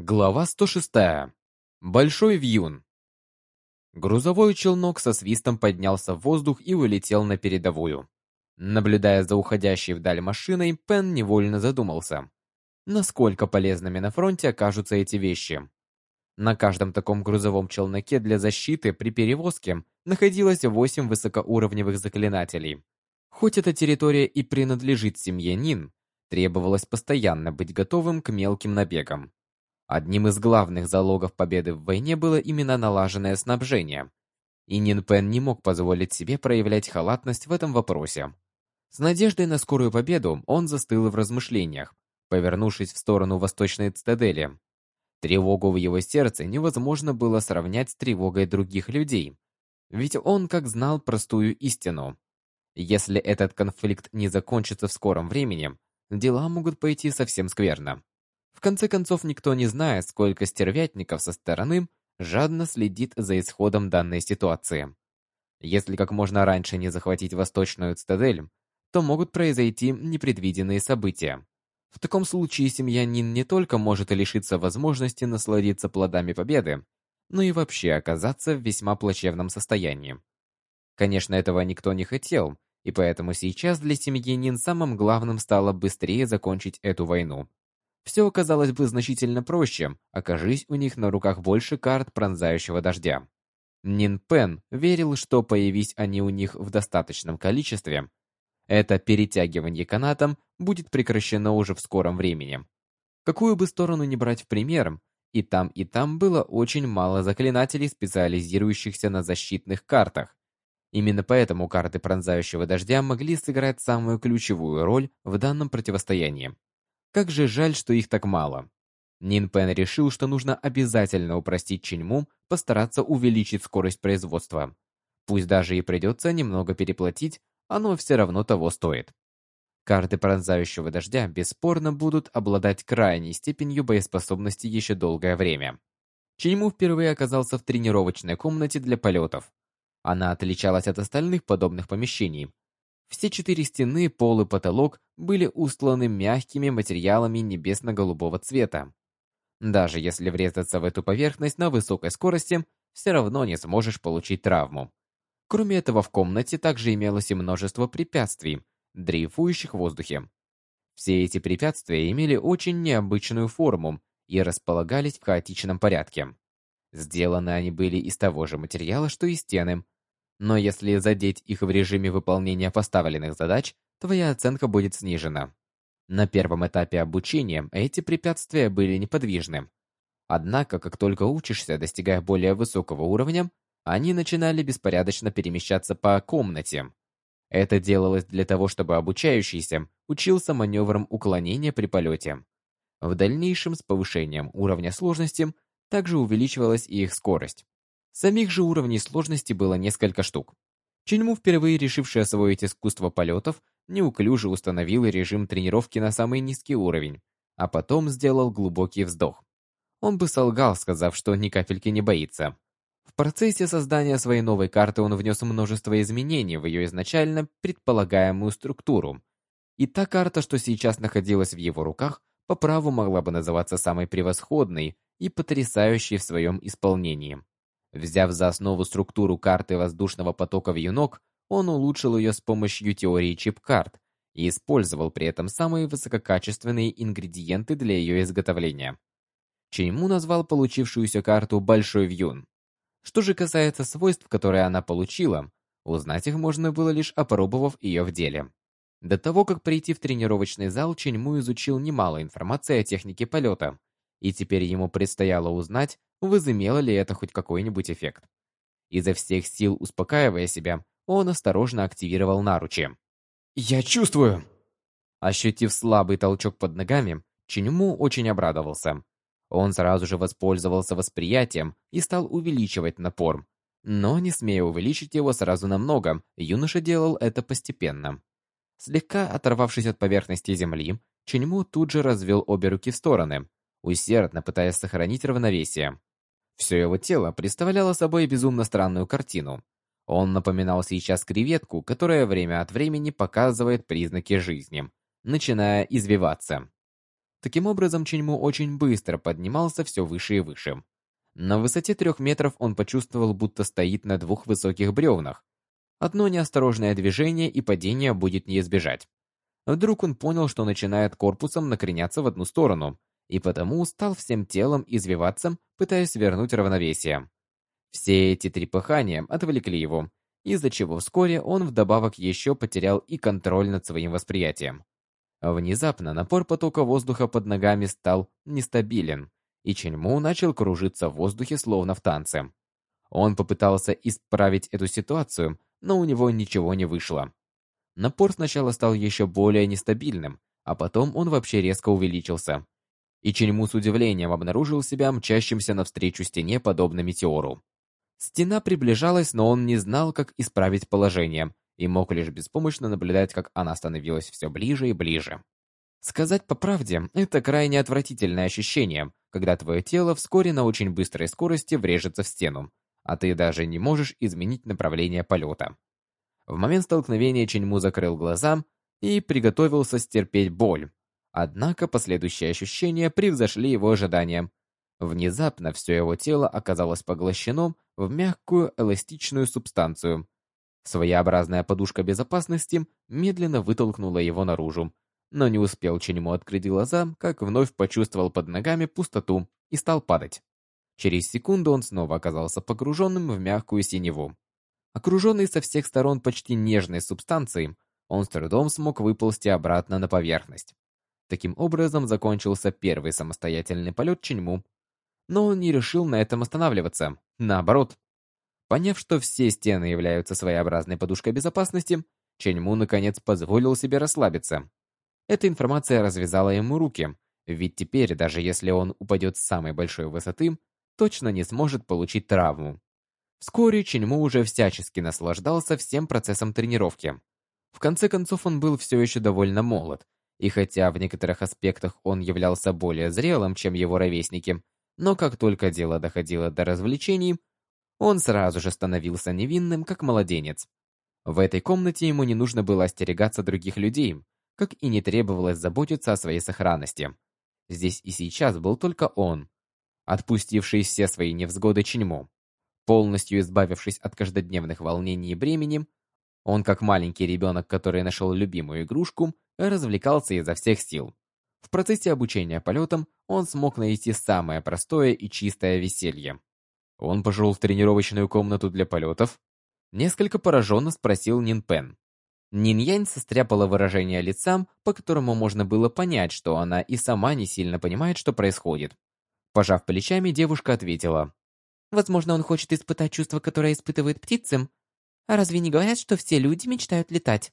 Глава 106. Большой вьюн. Грузовой челнок со свистом поднялся в воздух и улетел на передовую. Наблюдая за уходящей вдаль машиной, Пен невольно задумался, насколько полезными на фронте окажутся эти вещи. На каждом таком грузовом челноке для защиты при перевозке находилось 8 высокоуровневых заклинателей. Хоть эта территория и принадлежит семье Нин, требовалось постоянно быть готовым к мелким набегам. Одним из главных залогов победы в войне было именно налаженное снабжение. И Нин Пен не мог позволить себе проявлять халатность в этом вопросе. С надеждой на скорую победу он застыл в размышлениях, повернувшись в сторону восточной цитадели. Тревогу в его сердце невозможно было сравнять с тревогой других людей, ведь он как знал простую истину. Если этот конфликт не закончится в скором времени, дела могут пойти совсем скверно. В конце концов, никто не знает, сколько стервятников со стороны жадно следит за исходом данной ситуации. Если как можно раньше не захватить восточную цитадель, то могут произойти непредвиденные события. В таком случае семья Нин не только может лишиться возможности насладиться плодами победы, но и вообще оказаться в весьма плачевном состоянии. Конечно, этого никто не хотел, и поэтому сейчас для семьи Нин самым главным стало быстрее закончить эту войну. Все оказалось бы значительно проще, окажись у них на руках больше карт пронзающего дождя. Нин Пен верил, что появись они у них в достаточном количестве, это перетягивание канатом будет прекращено уже в скором времени. Какую бы сторону ни брать в пример, и там, и там было очень мало заклинателей, специализирующихся на защитных картах. Именно поэтому карты пронзающего дождя могли сыграть самую ключевую роль в данном противостоянии. Как же жаль, что их так мало. Нин Пен решил, что нужно обязательно упростить Чиньму, постараться увеличить скорость производства. Пусть даже и придется немного переплатить, оно все равно того стоит. Карты пронзающего дождя бесспорно будут обладать крайней степенью боеспособности еще долгое время. Чиньму впервые оказался в тренировочной комнате для полетов. Она отличалась от остальных подобных помещений, все четыре стены, пол и потолок были устланы мягкими материалами небесно-голубого цвета. Даже если врезаться в эту поверхность на высокой скорости, все равно не сможешь получить травму. Кроме этого, в комнате также имелось и множество препятствий, дрейфующих в воздухе. Все эти препятствия имели очень необычную форму и располагались в хаотичном порядке. Сделаны они были из того же материала, что и стены, но если задеть их в режиме выполнения поставленных задач, твоя оценка будет снижена. На первом этапе обучения эти препятствия были неподвижны. Однако, как только учишься, достигая более высокого уровня, они начинали беспорядочно перемещаться по комнате. Это делалось для того, чтобы обучающийся учился маневрам уклонения при полете. В дальнейшем с повышением уровня сложности также увеличивалась и их скорость. Самих же уровней сложности было несколько штук. Чиньму, впервые решивший освоить искусство полетов, неуклюже установил режим тренировки на самый низкий уровень, а потом сделал глубокий вздох. Он бы солгал, сказав, что ни капельки не боится. В процессе создания своей новой карты он внес множество изменений в ее изначально предполагаемую структуру. И та карта, что сейчас находилась в его руках, по праву могла бы называться самой превосходной и потрясающей в своем исполнении. Взяв за основу структуру карты воздушного потока вьюнок, он улучшил ее с помощью теории чип-карт и использовал при этом самые высококачественные ингредиенты для ее изготовления. Чейму назвал получившуюся карту Большой Вьюн. Что же касается свойств, которые она получила, узнать их можно было лишь опробовав ее в деле. До того, как прийти в тренировочный зал, Ченьму изучил немало информации о технике полета, и теперь ему предстояло узнать, возымело ли это хоть какой-нибудь эффект. Изо всех сил успокаивая себя, он осторожно активировал наручи. «Я чувствую!» Ощутив слабый толчок под ногами, Чиньму очень обрадовался. Он сразу же воспользовался восприятием и стал увеличивать напор. Но, не смея увеличить его сразу намного, юноша делал это постепенно. Слегка оторвавшись от поверхности земли, Чиньму тут же развел обе руки в стороны, усердно пытаясь сохранить равновесие. Все его тело представляло собой безумно странную картину. Он напоминал сейчас креветку, которая время от времени показывает признаки жизни, начиная извиваться. Таким образом, Ченьму очень быстро поднимался все выше и выше. На высоте трех метров он почувствовал, будто стоит на двух высоких бревнах. Одно неосторожное движение и падение будет не избежать. Вдруг он понял, что начинает корпусом накреняться в одну сторону, и потому стал всем телом извиваться, пытаясь вернуть равновесие. Все эти трепыхания отвлекли его, из-за чего вскоре он вдобавок еще потерял и контроль над своим восприятием. Внезапно напор потока воздуха под ногами стал нестабилен, и Ченьму начал кружиться в воздухе словно в танце. Он попытался исправить эту ситуацию, но у него ничего не вышло. Напор сначала стал еще более нестабильным, а потом он вообще резко увеличился. И Ченьму с удивлением обнаружил себя мчащимся навстречу стене, подобно метеору. Стена приближалась, но он не знал, как исправить положение, и мог лишь беспомощно наблюдать, как она становилась все ближе и ближе. Сказать по правде, это крайне отвратительное ощущение, когда твое тело вскоре на очень быстрой скорости врежется в стену, а ты даже не можешь изменить направление полета. В момент столкновения Ченьму закрыл глаза и приготовился стерпеть боль. Однако последующие ощущения превзошли его ожидания, Внезапно все его тело оказалось поглощено в мягкую эластичную субстанцию. Своеобразная подушка безопасности медленно вытолкнула его наружу, но не успел Ченему открыть глаза, как вновь почувствовал под ногами пустоту и стал падать. Через секунду он снова оказался погруженным в мягкую синеву. Окруженный со всех сторон почти нежной субстанцией, он с трудом смог выползти обратно на поверхность. Таким образом закончился первый самостоятельный полет Ченьму но он не решил на этом останавливаться. Наоборот. Поняв, что все стены являются своеобразной подушкой безопасности, Ченьму наконец позволил себе расслабиться. Эта информация развязала ему руки, ведь теперь, даже если он упадет с самой большой высоты, точно не сможет получить травму. Вскоре Ченьму уже всячески наслаждался всем процессом тренировки. В конце концов, он был все еще довольно молод, и хотя в некоторых аспектах он являлся более зрелым, чем его ровесники, но как только дело доходило до развлечений, он сразу же становился невинным, как младенец. В этой комнате ему не нужно было остерегаться других людей, как и не требовалось заботиться о своей сохранности. Здесь и сейчас был только он, отпустивший все свои невзгоды Чиньму. Полностью избавившись от каждодневных волнений и бремени, он, как маленький ребенок, который нашел любимую игрушку, развлекался изо всех сил. В процессе обучения полетам он смог найти самое простое и чистое веселье. Он пошел в тренировочную комнату для полетов. Несколько пораженно спросил Нин Пен. Нин Янь состряпала выражение лица, по которому можно было понять, что она и сама не сильно понимает, что происходит. Пожав плечами, девушка ответила. «Возможно, он хочет испытать чувство, которое испытывают птицы. А разве не говорят, что все люди мечтают летать?»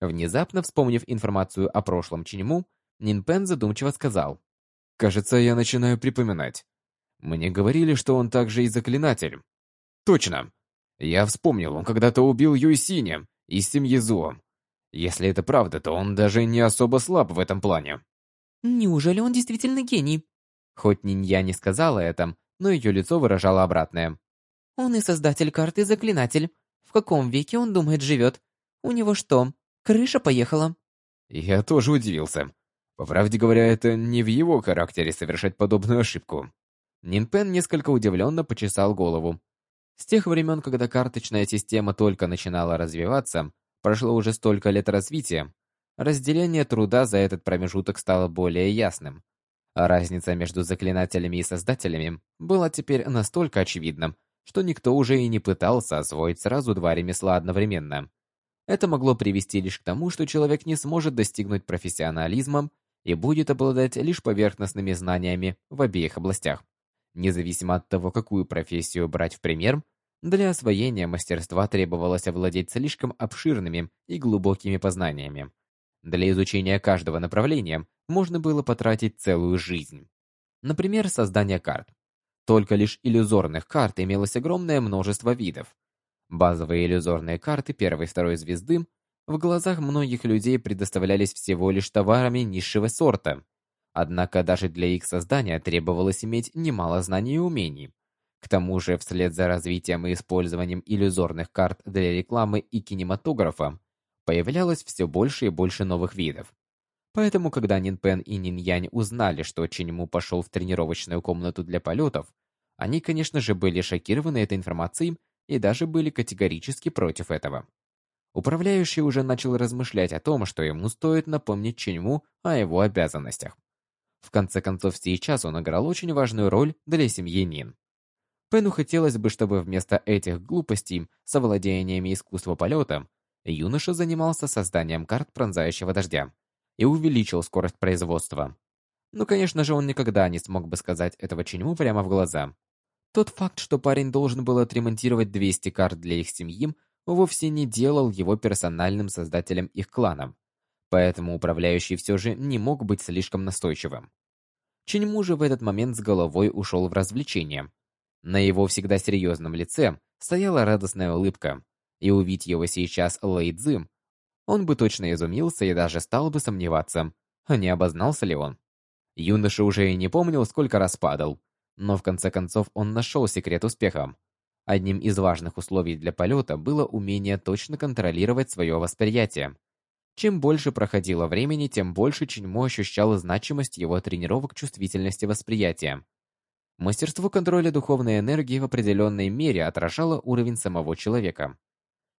Внезапно вспомнив информацию о прошлом Чиньму, Нинпен задумчиво сказал. «Кажется, я начинаю припоминать. Мне говорили, что он также и заклинатель». «Точно! Я вспомнил, он когда-то убил Юйсиня из семьи Зуо. Если это правда, то он даже не особо слаб в этом плане». «Неужели он действительно гений?» Хоть Нинья не сказала это, но ее лицо выражало обратное. «Он и создатель карты заклинатель. В каком веке он думает живет? У него что, крыша поехала?» Я тоже удивился. По правде говоря, это не в его характере совершать подобную ошибку. Нинпен несколько удивленно почесал голову. С тех времен, когда карточная система только начинала развиваться, прошло уже столько лет развития, разделение труда за этот промежуток стало более ясным. А разница между заклинателями и создателями была теперь настолько очевидна, что никто уже и не пытался освоить сразу два ремесла одновременно. Это могло привести лишь к тому, что человек не сможет достигнуть профессионализма и будет обладать лишь поверхностными знаниями в обеих областях. Независимо от того, какую профессию брать в пример, для освоения мастерства требовалось овладеть слишком обширными и глубокими познаниями. Для изучения каждого направления можно было потратить целую жизнь. Например, создание карт. Только лишь иллюзорных карт имелось огромное множество видов. Базовые иллюзорные карты первой и второй звезды в глазах многих людей предоставлялись всего лишь товарами низшего сорта. Однако даже для их создания требовалось иметь немало знаний и умений. К тому же, вслед за развитием и использованием иллюзорных карт для рекламы и кинематографа, появлялось все больше и больше новых видов. Поэтому, когда Нин Пен и Нин Янь узнали, что Ченьму пошел в тренировочную комнату для полетов, они, конечно же, были шокированы этой информацией и даже были категорически против этого. Управляющий уже начал размышлять о том, что ему стоит напомнить Ченьму о его обязанностях. В конце концов, сейчас он играл очень важную роль для семьи Нин. Пену хотелось бы, чтобы вместо этих глупостей с овладениями искусства полета юноша занимался созданием карт пронзающего дождя и увеличил скорость производства. Но, конечно же, он никогда не смог бы сказать этого Ченьму прямо в глаза. Тот факт, что парень должен был отремонтировать 200 карт для их семьи, вовсе не делал его персональным создателем их клана. Поэтому управляющий все же не мог быть слишком настойчивым. Ченьму же в этот момент с головой ушел в развлечение. На его всегда серьезном лице стояла радостная улыбка, и увидеть его сейчас Лэй Цзы, он бы точно изумился и даже стал бы сомневаться, а не обознался ли он. Юноша уже и не помнил, сколько раз падал, но в конце концов он нашел секрет успеха. Одним из важных условий для полета было умение точно контролировать свое восприятие. Чем больше проходило времени, тем больше Чиньмо ощущал значимость его тренировок чувствительности восприятия. Мастерство контроля духовной энергии в определенной мере отражало уровень самого человека.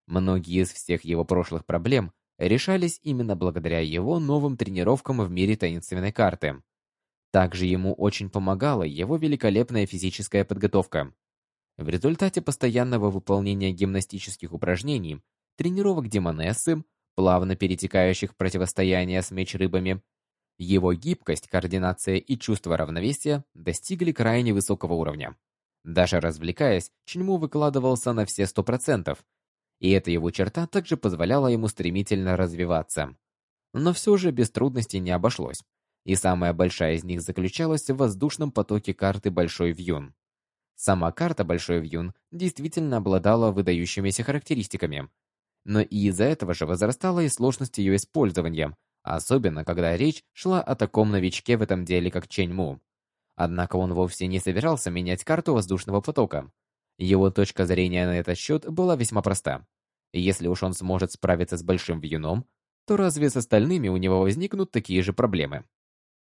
Многие из всех его прошлых проблем решались именно благодаря его новым тренировкам в мире таинственной карты. Также ему очень помогала его великолепная физическая подготовка. В результате постоянного выполнения гимнастических упражнений, тренировок демонессы, плавно перетекающих в противостояние с меч-рыбами, его гибкость, координация и чувство равновесия достигли крайне высокого уровня. Даже развлекаясь, Чиньму выкладывался на все сто процентов, и эта его черта также позволяла ему стремительно развиваться. Но все же без трудностей не обошлось, и самая большая из них заключалась в воздушном потоке карты Большой Вьюн. Сама карта Большой Вьюн действительно обладала выдающимися характеристиками, но и из-за этого же возрастала и сложность ее использования, особенно когда речь шла о таком новичке в этом деле, как Чэнь Му. Однако он вовсе не собирался менять карту воздушного потока. Его точка зрения на этот счет была весьма проста. Если уж он сможет справиться с Большим Вьюном, то разве с остальными у него возникнут такие же проблемы?